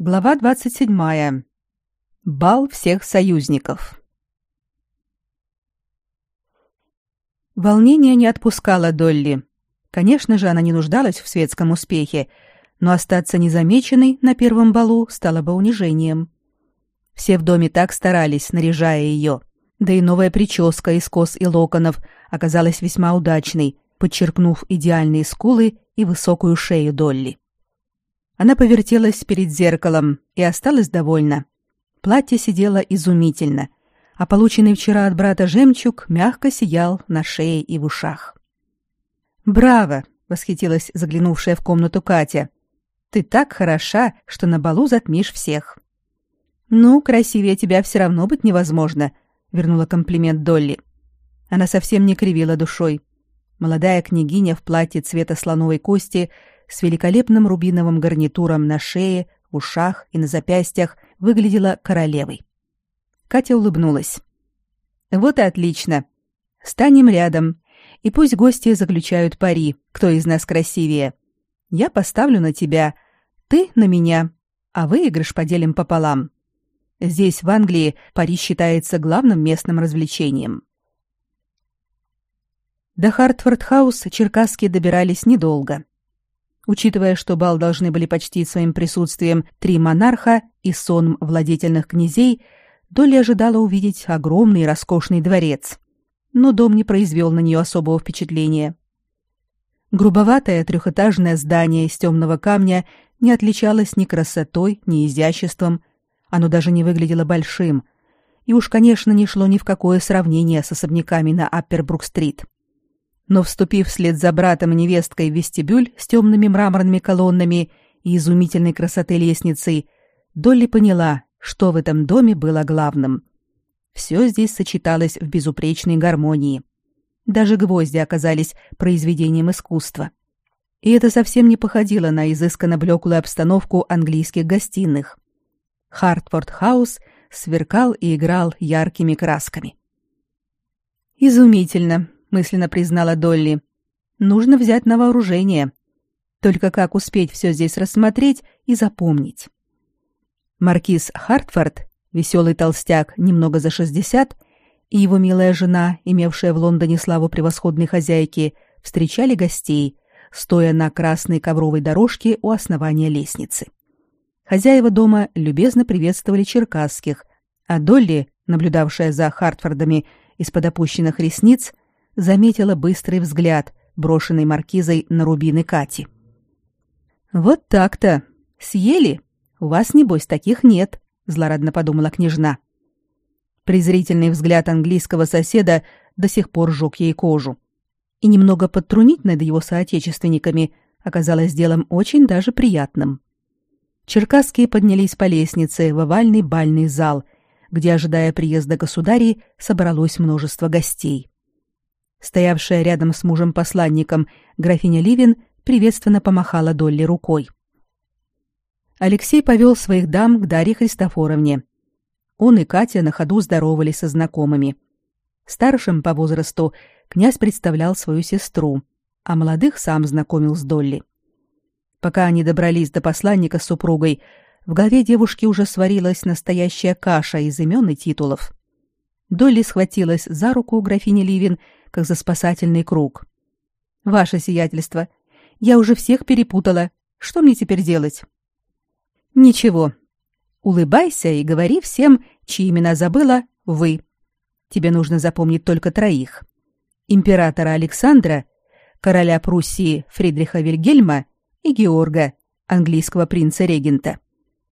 Глава 27. Бал всех союзников. Волнение не отпускало Долли. Конечно же, она не нуждалась в светском успехе, но остаться незамеченной на первом балу стало бы унижением. Все в доме так старались, наряжая ее. Да и новая прическа из кос и локонов оказалась весьма удачной, подчеркнув идеальные скулы и высокую шею Долли. Она повертелась перед зеркалом и осталась довольна. Платье сидело изумительно, а полученный вчера от брата жемчуг мягко сиял на шее и в ушах. «Браво!» — восхитилась заглянувшая в комнату Катя. «Ты так хороша, что на балу затмишь всех». «Ну, красивее тебя все равно быть невозможно», — вернула комплимент Долли. Она совсем не кривила душой. Молодая княгиня в платье цвета слоновой кости — с великолепным рубиновым гарнитуром на шее, ушах и на запястьях выглядела королевой. Катя улыбнулась. Вот и отлично. Станем рядом, и пусть гости заключают пари, кто из нас красивее. Я поставлю на тебя, ты на меня, а выигрыш поделим пополам. Здесь, в Англии, пари считается главным местным развлечением. До Хартфорд-хаус Черкасские добирались недолго. Учитывая, что бал должны были почтить своим присутствием три монарха и сонм владетельных князей, Долли ожидала увидеть огромный роскошный дворец. Но дом не произвел на нее особого впечатления. Грубоватое трехэтажное здание из темного камня не отличалось ни красотой, ни изяществом. Оно даже не выглядело большим. И уж, конечно, не шло ни в какое сравнение с особняками на Аппербрук-стрит. — но, вступив вслед за братом и невесткой в вестибюль с темными мраморными колоннами и изумительной красоты лестницей, Долли поняла, что в этом доме было главным. Все здесь сочеталось в безупречной гармонии. Даже гвозди оказались произведением искусства. И это совсем не походило на изысканно блеклую обстановку английских гостиных. Хартфорд-хаус сверкал и играл яркими красками. «Изумительно», мысленно признала Долли. Нужно взять на вооружение. Только как успеть все здесь рассмотреть и запомнить? Маркиз Хартфорд, веселый толстяк, немного за шестьдесят, и его милая жена, имевшая в Лондоне славу превосходной хозяйки, встречали гостей, стоя на красной ковровой дорожке у основания лестницы. Хозяева дома любезно приветствовали черкасских, а Долли, наблюдавшая за Хартфордами из-под опущенных ресниц, заметила быстрый взгляд, брошенный маркизой на рубины Кати. «Вот так-то. Съели? У вас, небось, таких нет», — злорадно подумала княжна. Презрительный взгляд английского соседа до сих пор жег ей кожу. И немного подтрунить над его соотечественниками оказалось делом очень даже приятным. Черкасские поднялись по лестнице в овальный бальный зал, где, ожидая приезда государей, собралось множество гостей. Стоявшая рядом с мужем-посланником графиня Ливин приветственно помахала Долли рукой. Алексей повел своих дам к Дарье Христофоровне. Он и Катя на ходу здоровались со знакомыми. Старшим по возрасту князь представлял свою сестру, а молодых сам знакомил с Долли. Пока они добрались до посланника с супругой, в голове девушки уже сварилась настоящая каша из имен и титулов. Долли схватилась за руку графини Ливин как за спасательный круг. Ваше сиятельство, я уже всех перепутала. Что мне теперь делать? Ничего. Улыбайся и говори всем, чьи имена забыла, вы. Тебе нужно запомнить только троих. Императора Александра, короля Пруссии Фридриха Вильгельма и Георга, английского принца-регента.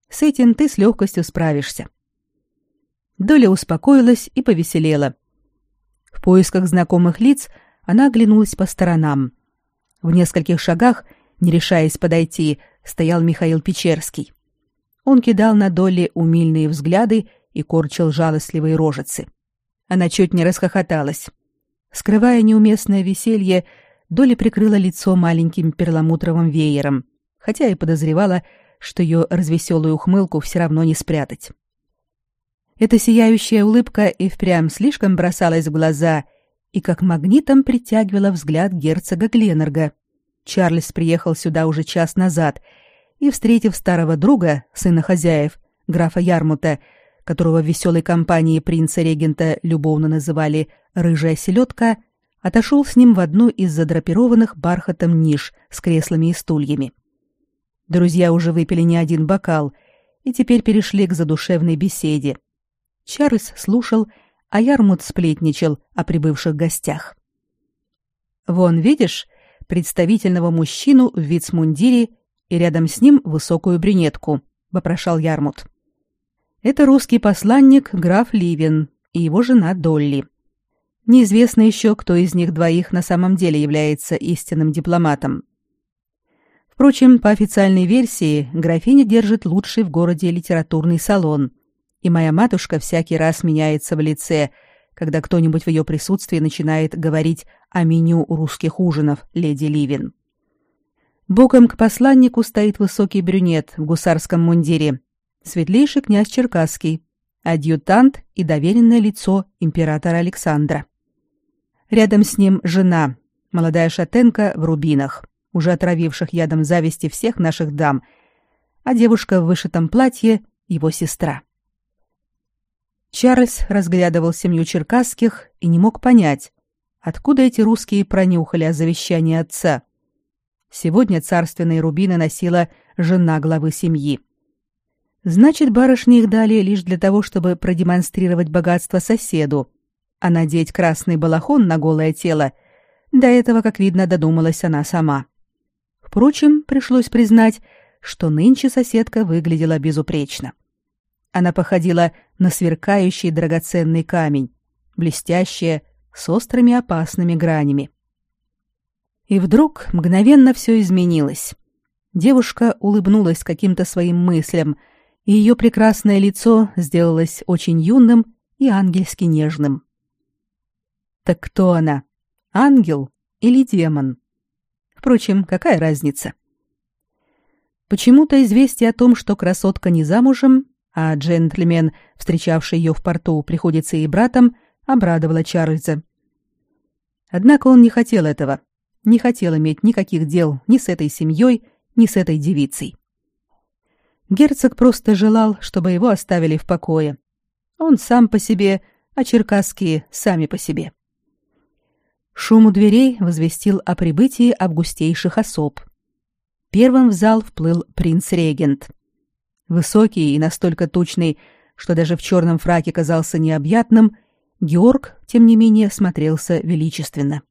С этим ты с легкостью справишься. Доля успокоилась и повеселела. В поисках знакомых лиц она оглянулась по сторонам. В нескольких шагах, не решаясь подойти, стоял Михаил Печерский. Он кидал на Долли умильные взгляды и корчил жалостливые рожицы. Она чуть не расхохоталась. Скрывая неуместное веселье, Долли прикрыла лицо маленьким перламутровым веером, хотя и подозревала, что ее развеселую ухмылку все равно не спрятать. Эта сияющая улыбка и впрямь слишком бросалась в глаза и как магнитом притягивала взгляд герцога Гленнерга. Чарльз приехал сюда уже час назад, и, встретив старого друга, сына хозяев, графа Ярмута, которого в веселой компании принца-регента любовно называли «рыжая селедка», отошел с ним в одну из задрапированных бархатом ниш с креслами и стульями. Друзья уже выпили не один бокал и теперь перешли к задушевной беседе. Чарльз слушал, а Ярмут сплетничал о прибывших гостях. «Вон, видишь, представительного мужчину в вицмундире и рядом с ним высокую брюнетку», — вопрошал Ярмут. «Это русский посланник граф Ливен и его жена Долли. Неизвестно еще, кто из них двоих на самом деле является истинным дипломатом. Впрочем, по официальной версии, графиня держит лучший в городе литературный салон, и моя матушка всякий раз меняется в лице, когда кто-нибудь в ее присутствии начинает говорить о меню русских ужинов леди Ливин. Боком к посланнику стоит высокий брюнет в гусарском мундире, светлейший князь Черкасский, адъютант и доверенное лицо императора Александра. Рядом с ним жена, молодая шатенка в рубинах, уже отравивших ядом зависти всех наших дам, а девушка в вышитом платье — его сестра. Чарльз разглядывал семью черкасских и не мог понять, откуда эти русские пронюхали о завещании отца. Сегодня царственные рубины носила жена главы семьи. Значит, барышни их дали лишь для того, чтобы продемонстрировать богатство соседу, а надеть красный балахон на голое тело до этого, как видно, додумалась она сама. Впрочем, пришлось признать, что нынче соседка выглядела безупречно. Она походила на сверкающий драгоценный камень, блестящая, с острыми опасными гранями. И вдруг мгновенно все изменилось. Девушка улыбнулась каким-то своим мыслям, и ее прекрасное лицо сделалось очень юным и ангельски нежным. Так кто она? Ангел или демон? Впрочем, какая разница? Почему-то известие о том, что красотка не замужем, а джентльмен, встречавший ее в порту, приходится ей братом, обрадовало Чарльза. Однако он не хотел этого, не хотел иметь никаких дел ни с этой семьей, ни с этой девицей. Герцог просто желал, чтобы его оставили в покое. Он сам по себе, а черкасские сами по себе. Шум у дверей возвестил о прибытии августейших особ. Первым в зал вплыл принц-регент. Высокий и настолько тучный, что даже в черном фраке казался необъятным, Георг, тем не менее, смотрелся величественно.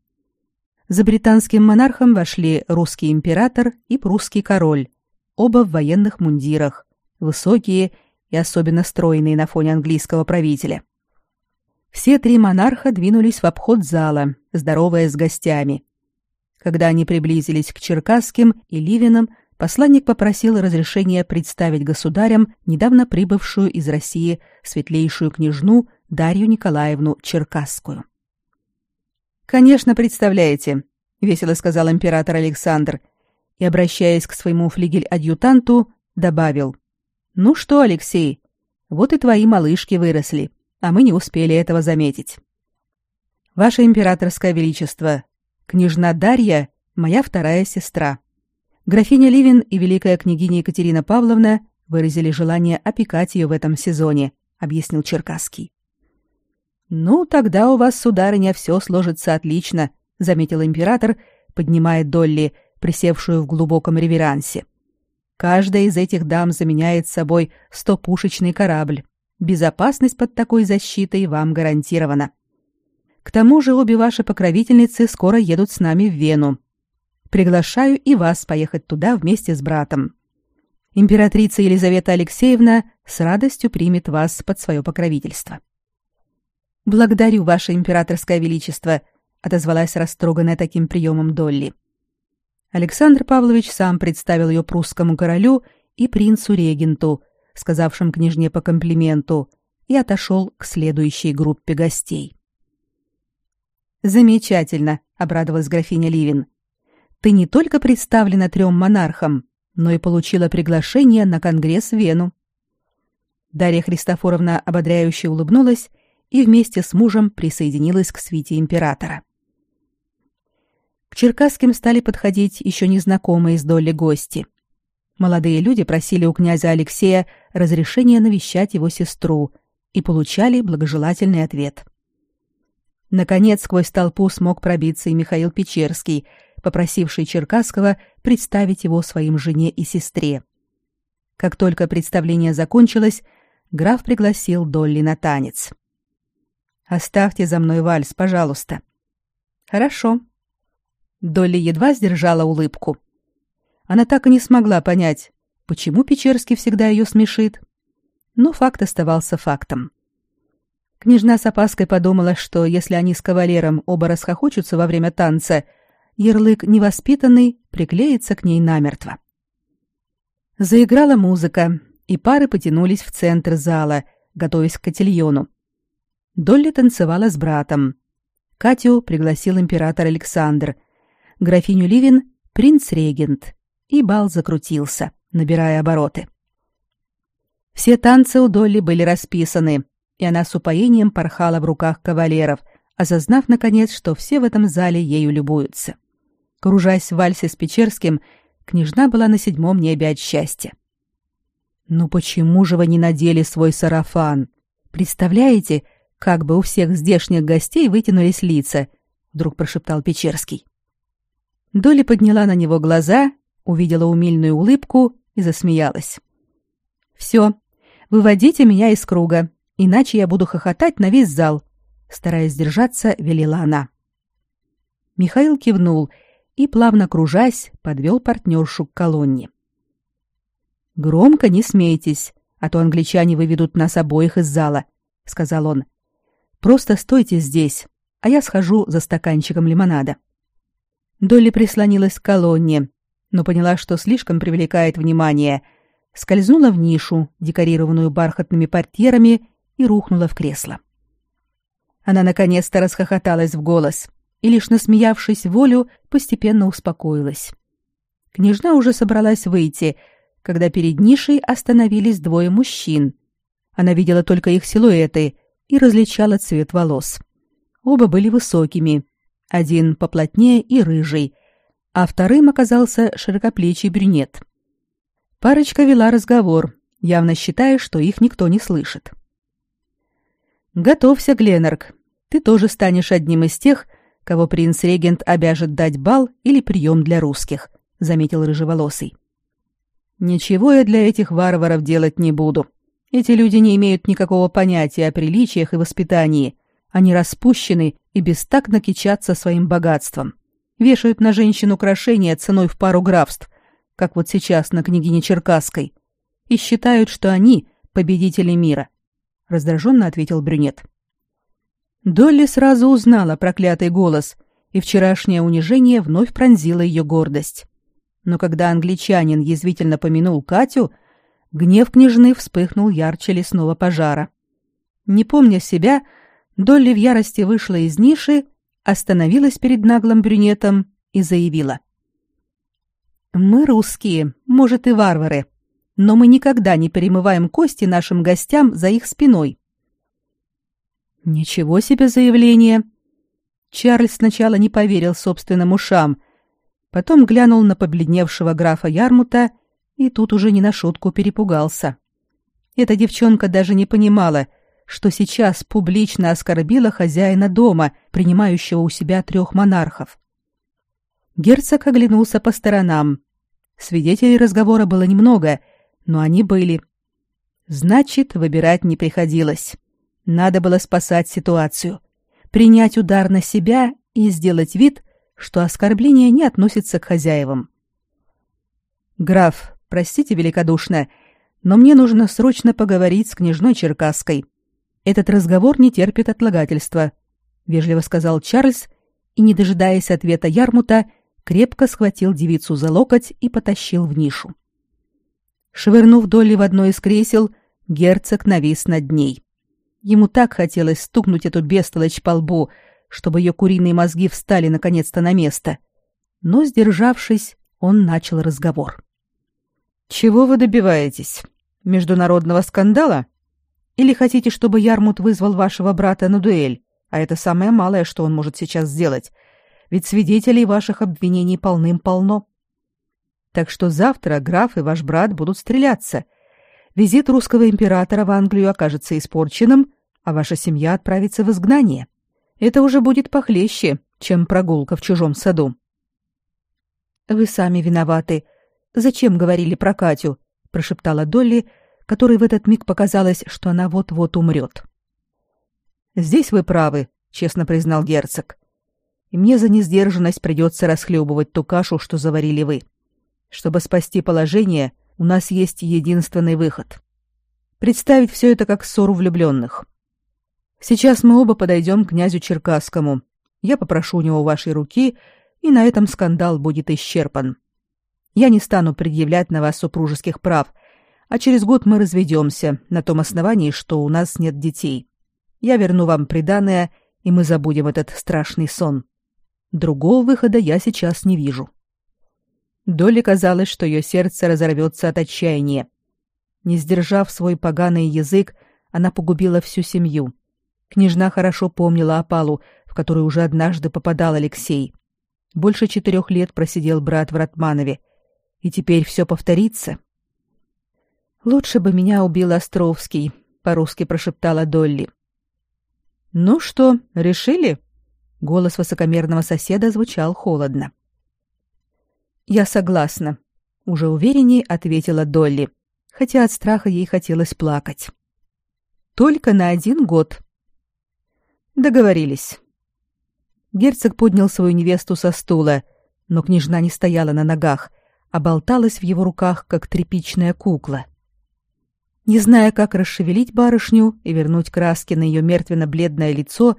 За британским монархом вошли русский император и прусский король, оба в военных мундирах, высокие и особенно стройные на фоне английского правителя. Все три монарха двинулись в обход зала, здороваясь с гостями. Когда они приблизились к Черкасским и Ливинам, посланник попросил разрешения представить государям недавно прибывшую из России светлейшую княжну Дарью Николаевну Черкасскую. «Конечно, представляете», — весело сказал император Александр и, обращаясь к своему флигель-адъютанту, добавил. «Ну что, Алексей, вот и твои малышки выросли а мы не успели этого заметить. Ваше императорское величество, княжна Дарья – моя вторая сестра. Графиня Ливин и великая княгиня Екатерина Павловна выразили желание опекать ее в этом сезоне, объяснил Черкасский. Ну, тогда у вас, сударыня, все сложится отлично, заметил император, поднимая Долли, присевшую в глубоком реверансе. Каждая из этих дам заменяет собой стопушечный корабль. Безопасность под такой защитой вам гарантирована. К тому же обе ваши покровительницы скоро едут с нами в Вену. Приглашаю и вас поехать туда вместе с братом. Императрица Елизавета Алексеевна с радостью примет вас под свое покровительство. Благодарю, ваше императорское величество, отозвалась растроганная таким приемом Долли. Александр Павлович сам представил ее прусскому королю и принцу-регенту, сказавшим княжне по комплименту, и отошел к следующей группе гостей. «Замечательно», — обрадовалась графиня Ливин. «Ты не только представлена трем монархам, но и получила приглашение на конгресс в Вену». Дарья Христофоровна ободряюще улыбнулась и вместе с мужем присоединилась к свите императора. К черкасским стали подходить еще незнакомые с Долли гости. Молодые люди просили у князя Алексея разрешения навещать его сестру и получали благожелательный ответ. Наконец, сквозь толпу смог пробиться и Михаил Печерский, попросивший Черкасского представить его своим жене и сестре. Как только представление закончилось, граф пригласил Долли на танец. «Оставьте за мной вальс, пожалуйста». «Хорошо». Долли едва сдержала улыбку. Она так и не смогла понять, почему Печерский всегда ее смешит. Но факт оставался фактом. Княжна с опаской подумала, что если они с кавалером оба расхохочутся во время танца, ярлык «невоспитанный» приклеится к ней намертво. Заиграла музыка, и пары потянулись в центр зала, готовясь к котельону. Долли танцевала с братом. Катю пригласил император Александр. Графиню Ливин — принц-регент. И бал закрутился, набирая обороты. Все танцы у Долли были расписаны, и она с упоением порхала в руках кавалеров, осознав, наконец, что все в этом зале ею любуются. Кружась в вальсе с Печерским, княжна была на седьмом небе от счастья. «Ну почему же вы не надели свой сарафан? Представляете, как бы у всех здешних гостей вытянулись лица?» — вдруг прошептал Печерский. Доля подняла на него глаза, увидела умильную улыбку и засмеялась. «Все, выводите меня из круга, иначе я буду хохотать на весь зал», — стараясь держаться, велела она. Михаил кивнул и, плавно кружась, подвел партнершу к колонне. «Громко не смейтесь, а то англичане выведут нас обоих из зала», — сказал он. «Просто стойте здесь, а я схожу за стаканчиком лимонада». Долли прислонилась к колонне, но поняла, что слишком привлекает внимание, скользнула в нишу, декорированную бархатными портьерами, и рухнула в кресло. Она наконец-то расхохоталась в голос и, лишь насмеявшись волю, постепенно успокоилась. Княжна уже собралась выйти — когда перед нишей остановились двое мужчин. Она видела только их силуэты и различала цвет волос. Оба были высокими, один поплотнее и рыжий, а вторым оказался широкоплечий брюнет. Парочка вела разговор, явно считая, что их никто не слышит. «Готовься, Гленнерк. Ты тоже станешь одним из тех, кого принц-регент обяжет дать бал или прием для русских», — заметил рыжеволосый. Ничего я для этих варваров делать не буду. Эти люди не имеют никакого понятия о приличиях и воспитании. Они распущены и бестактно кичатся своим богатством. Вешают на женщин украшения ценой в пару графств, как вот сейчас на княгине Черкасской, и считают, что они победители мира. Раздраженно ответил брюнет. Долли сразу узнала проклятый голос, и вчерашнее унижение вновь пронзило ее гордость но когда англичанин язвительно помянул Катю, гнев княжны вспыхнул ярче лесного пожара. Не помня себя, Долли в ярости вышла из ниши, остановилась перед наглым брюнетом и заявила. «Мы русские, может, и варвары, но мы никогда не перемываем кости нашим гостям за их спиной». «Ничего себе заявление!» Чарльз сначала не поверил собственным ушам, потом глянул на побледневшего графа Ярмута и тут уже не на шутку перепугался. Эта девчонка даже не понимала, что сейчас публично оскорбила хозяина дома, принимающего у себя трех монархов. Герцог оглянулся по сторонам. Свидетелей разговора было немного, но они были. Значит, выбирать не приходилось. Надо было спасать ситуацию, принять удар на себя и сделать вид, что оскорбление не относится к хозяевам. «Граф, простите великодушно, но мне нужно срочно поговорить с княжной Черкасской. Этот разговор не терпит отлагательства», — вежливо сказал Чарльз и, не дожидаясь ответа Ярмута, крепко схватил девицу за локоть и потащил в нишу. Швырнув Долли в одно из кресел, герцог навис над ней. Ему так хотелось стукнуть эту бестолочь по лбу, чтобы ее куриные мозги встали наконец-то на место. Но, сдержавшись, он начал разговор. «Чего вы добиваетесь? Международного скандала? Или хотите, чтобы Ярмут вызвал вашего брата на дуэль? А это самое малое, что он может сейчас сделать. Ведь свидетелей ваших обвинений полным-полно». Так что завтра граф и ваш брат будут стреляться. Визит русского императора в Англию окажется испорченным, а ваша семья отправится в изгнание. Это уже будет похлеще, чем прогулка в чужом саду. Вы сами виноваты. Зачем говорили про Катю? прошептала Долли, которой в этот миг показалось, что она вот-вот умрет. Здесь вы правы, честно признал герцог. И мне за несдержанность придется расхлебывать ту кашу, что заварили вы. Чтобы спасти положение, у нас есть единственный выход. Представить все это как ссору влюбленных. Сейчас мы оба подойдем к князю Черкасскому. Я попрошу у него вашей руки, и на этом скандал будет исчерпан. Я не стану предъявлять на вас супружеских прав, а через год мы разведемся на том основании, что у нас нет детей. Я верну вам приданое, и мы забудем этот страшный сон. Другого выхода я сейчас не вижу. Доле казалось, что ее сердце разорвется от отчаяния. Не сдержав свой поганый язык, она погубила всю семью. Княжна хорошо помнила опалу, в которую уже однажды попадал Алексей. Больше четырех лет просидел брат в Ратманове. И теперь все повторится. «Лучше бы меня убил Островский», — по-русски прошептала Долли. «Ну что, решили?» Голос высокомерного соседа звучал холодно. «Я согласна», — уже увереннее ответила Долли, хотя от страха ей хотелось плакать. «Только на один год», Договорились. Герцог поднял свою невесту со стула, но княжна не стояла на ногах, а болталась в его руках, как тряпичная кукла. Не зная, как расшевелить барышню и вернуть краски на ее мертвенно-бледное лицо,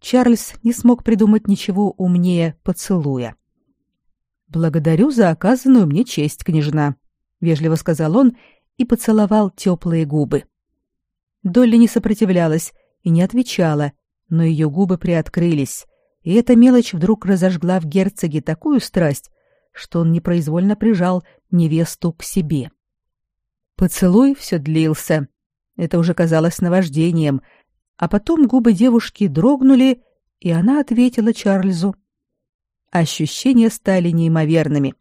Чарльз не смог придумать ничего умнее поцелуя. «Благодарю за оказанную мне честь, княжна», — вежливо сказал он и поцеловал теплые губы. Долли не сопротивлялась и не отвечала, но ее губы приоткрылись, и эта мелочь вдруг разожгла в герцоге такую страсть, что он непроизвольно прижал невесту к себе. Поцелуй все длился. Это уже казалось наваждением, а потом губы девушки дрогнули, и она ответила Чарльзу. Ощущения стали неимоверными.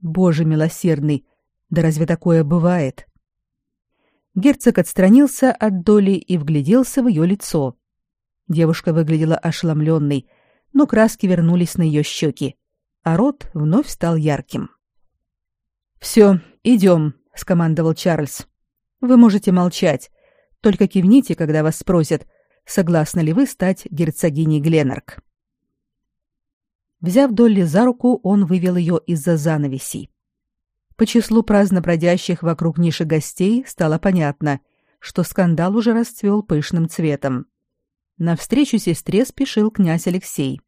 Боже милосердный, да разве такое бывает? Герцог отстранился от Доли и вгляделся в ее лицо. Девушка выглядела ошеломленной, но краски вернулись на ее щеки, а рот вновь стал ярким. «Все, идем», — скомандовал Чарльз. «Вы можете молчать, только кивните, когда вас спросят, согласны ли вы стать герцогиней Гленнерк». Взяв Долли за руку, он вывел ее из-за занавесей. По числу праздно бродящих вокруг ниши гостей стало понятно, что скандал уже расцвел пышным цветом. На встречу сестре спешил князь Алексей.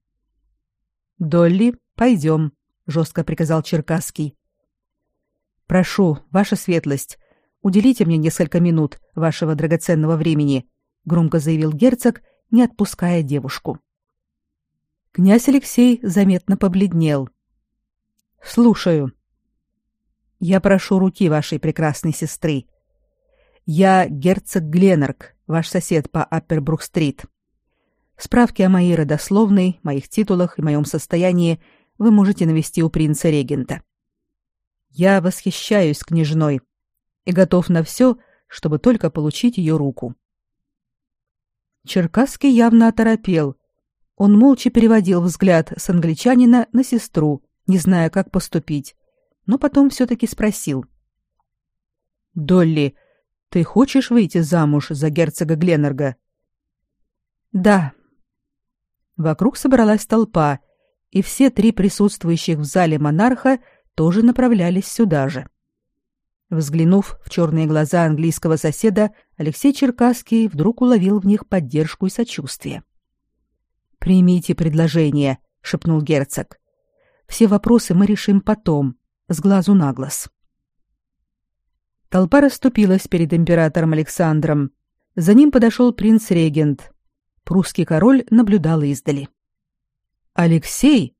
«Долли, пойдем», — жестко приказал Черкасский. «Прошу, ваша светлость, уделите мне несколько минут вашего драгоценного времени», — громко заявил герцог, не отпуская девушку. Князь Алексей заметно побледнел. «Слушаю. Я прошу руки вашей прекрасной сестры. Я герцог Гленнерк, ваш сосед по Аппербрук-стрит. Справки о моей родословной, моих титулах и моем состоянии вы можете навести у принца-регента. Я восхищаюсь княжной и готов на все, чтобы только получить ее руку. Черкасский явно оторопел. Он молча переводил взгляд с англичанина на сестру, не зная, как поступить, но потом все-таки спросил. «Долли, ты хочешь выйти замуж за герцога Гленнерга?» «Да», Вокруг собралась толпа, и все три присутствующих в зале монарха тоже направлялись сюда же. Взглянув в черные глаза английского соседа, Алексей Черкасский вдруг уловил в них поддержку и сочувствие. «Примите предложение», — шепнул герцог. «Все вопросы мы решим потом, с глазу на глаз». Толпа расступилась перед императором Александром. За ним подошел принц-регент, Прусский король наблюдал издали. «Алексей!»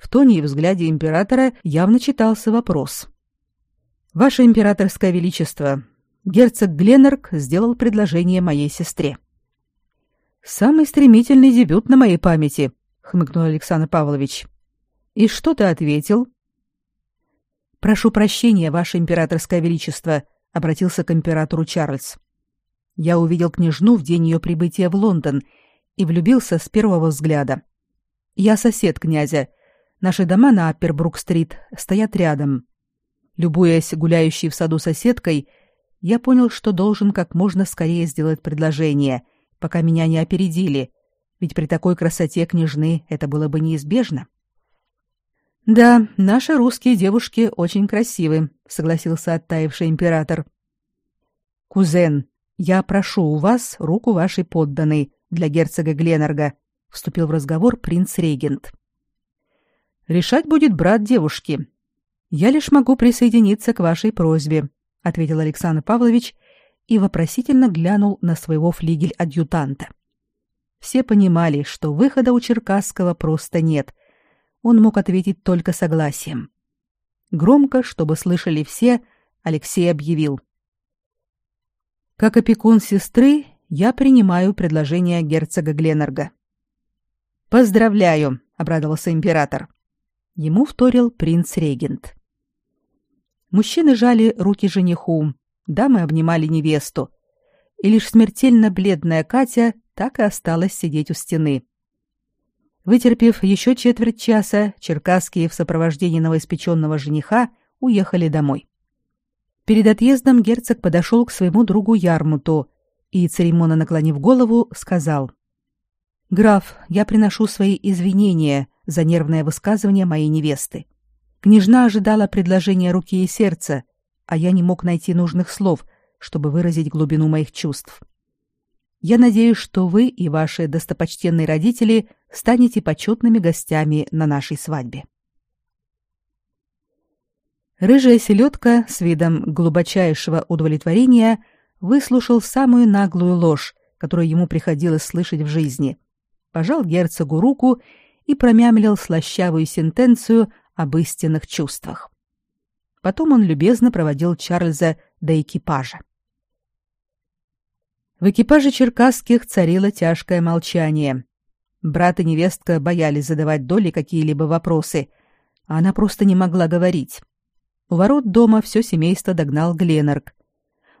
В тоне и взгляде императора явно читался вопрос. «Ваше императорское величество, герцог Гленнерк сделал предложение моей сестре». «Самый стремительный дебют на моей памяти», — хмыкнул Александр Павлович. «И что ты ответил?» Прошу прощения, ваше императорское величество, обратился к императору Чарльз. Я увидел княжну в день ее прибытия в Лондон и влюбился с первого взгляда. Я сосед князя. Наши дома на Аппербрук-стрит стоят рядом. Любуясь гуляющей в саду соседкой, я понял, что должен как можно скорее сделать предложение, пока меня не опередили, ведь при такой красоте княжны это было бы неизбежно. Да, наши русские девушки очень красивы, согласился оттаивший император. Кузен, я прошу у вас руку вашей подданной для герцога Гленарга, вступил в разговор принц-регент. Решать будет брат девушки. Я лишь могу присоединиться к вашей просьбе, ответил Александр Павлович и вопросительно глянул на своего флигель-адъютанта. Все понимали, что выхода у Черкасского просто нет. Он мог ответить только согласием. Громко, чтобы слышали все, Алексей объявил: Как опекун сестры, я принимаю предложение герцога Гленарга. Поздравляю, обрадовался император. Ему вторил принц-регент. Мужчины жали руки жениху, дамы обнимали невесту, и лишь смертельно бледная Катя так и осталась сидеть у стены. Вытерпев еще четверть часа, черкасские в сопровождении новоиспеченного жениха уехали домой. Перед отъездом герцог подошел к своему другу Ярмуту и, церемонно наклонив голову, сказал «Граф, я приношу свои извинения за нервное высказывание моей невесты. Княжна ожидала предложения руки и сердца, а я не мог найти нужных слов, чтобы выразить глубину моих чувств. Я надеюсь, что вы и ваши достопочтенные родители станете почетными гостями на нашей свадьбе. Рыжая селедка с видом глубочайшего удовлетворения выслушал самую наглую ложь, которую ему приходилось слышать в жизни. Пожал герцогу руку и промямлил слащавую сентенцию об истинных чувствах. Потом он любезно проводил Чарльза до экипажа. В экипаже черкасских царило тяжкое молчание. Брат и невестка боялись задавать Доле какие-либо вопросы, а она просто не могла говорить. У ворот дома все семейство догнал Гленарк.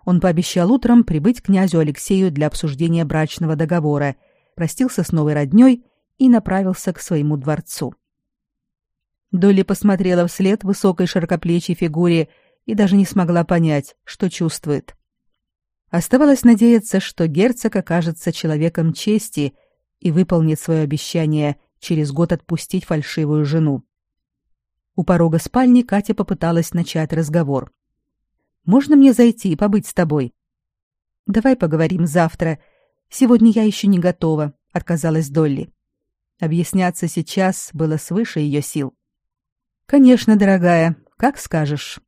Он пообещал утром прибыть к князю Алексею для обсуждения брачного договора, простился с новой роднёй и направился к своему дворцу. Долли посмотрела вслед высокой широкоплечей фигуре и даже не смогла понять, что чувствует. Оставалось надеяться, что герцог окажется человеком чести и выполнит свое обещание через год отпустить фальшивую жену. У порога спальни Катя попыталась начать разговор. «Можно мне зайти и побыть с тобой?» «Давай поговорим завтра. Сегодня я еще не готова», — отказалась Долли. Объясняться сейчас было свыше ее сил. Конечно, дорогая, как скажешь.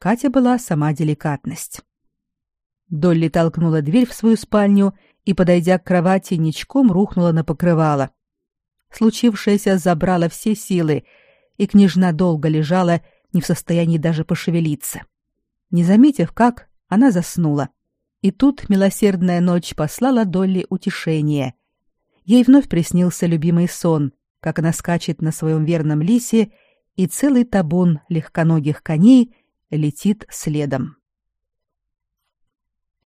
Катя была сама деликатность. Долли толкнула дверь в свою спальню и, подойдя к кровати, ничком рухнула на покрывало. Случившееся забрало все силы, и княжна долго лежала, не в состоянии даже пошевелиться. Не заметив как, она заснула. И тут милосердная ночь послала Долли утешение. Ей вновь приснился любимый сон, как она скачет на своем верном лисе и целый табун легконогих коней летит следом.